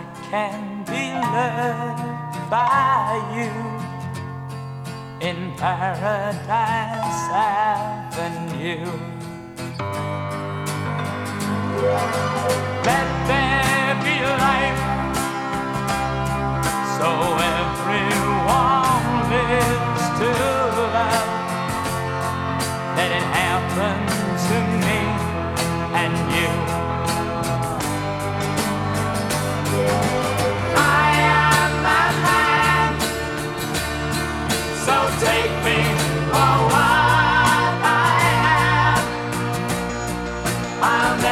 I can be loved by you in Paradise Avenue. Let there be light so everyone lives to love. Let it happen to me and you. I'll never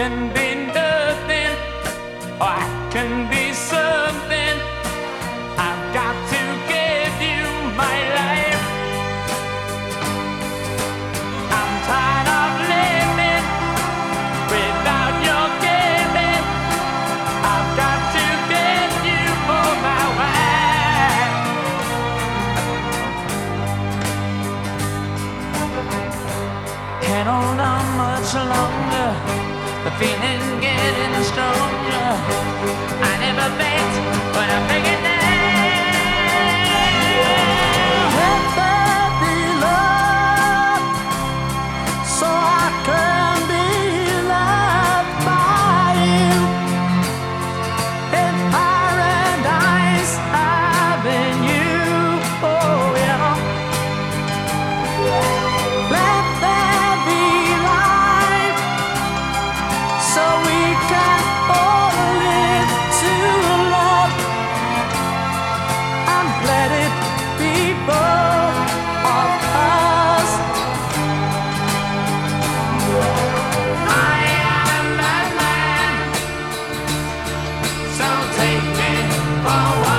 can be nothing, or I can be something. I've got to give you my life. I'm tired of living without your giving. I've got to get you for my wife. Can't hold on much longer. The feeling getting wow, wow.